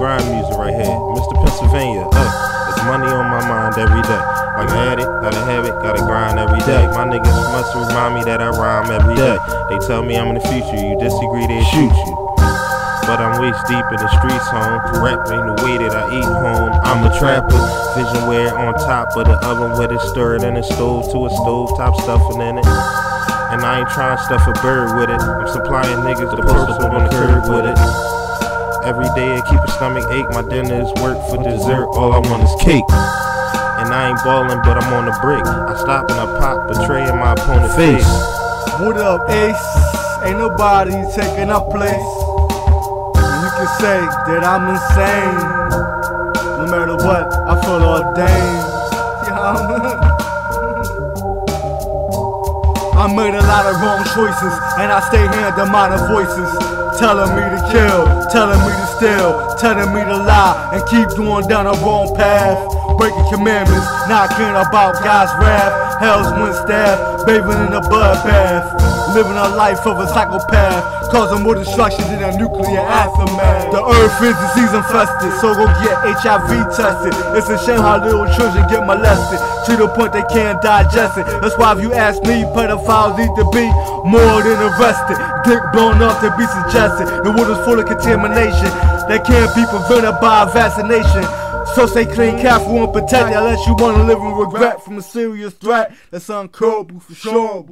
grind music right here. Mr. Pennsylvania, uh, it's money on my mind every day. Like I had it, gotta have it, gotta grind every day. My niggas must remind me that I rhyme every day. They tell me I'm in the future, you disagree, they shoot you. But I'm waist deep in the streets, home. Rap ain't the way that I eat home. I'm a trapper, vision wear on top of the oven with it stirred in the stove to a stove top stuffing in it. And I ain't trying to stuff a bird with it. I'm supplying niggas the post up on the curb with it. Every day I keep a stomach ache. My dinner is work for dessert. All I want is cake. And I ain't ballin', but I'm on the brick. I stop and I pop, betraying my opponent's face. What up, Ace? Ain't nobody taking our place. You can say that I'm insane. No matter what, I feel ordained. I made a lot of wrong choices, and I stay here the minor voices. Telling me to kill, telling me to steal, telling me to lie, and keep going down the wrong path. Breaking commandments, not caring about God's wrath. Hell's wind staff, bathing in a blood bath. Living a life of a psychopath, causing more destruction than a nuclear aftermath. The earth is disease infested, so go get HIV tested. It's a shame how little children get molested to the point they can't digest it. That's why, if you ask me, pedophiles need to be more than arrested. Dick blown up to be suggested. The world is full of contamination that can't be prevented by vaccination. So stay clean, careful, and protect unless you wanna live in regret from a serious threat that's uncurable for sure.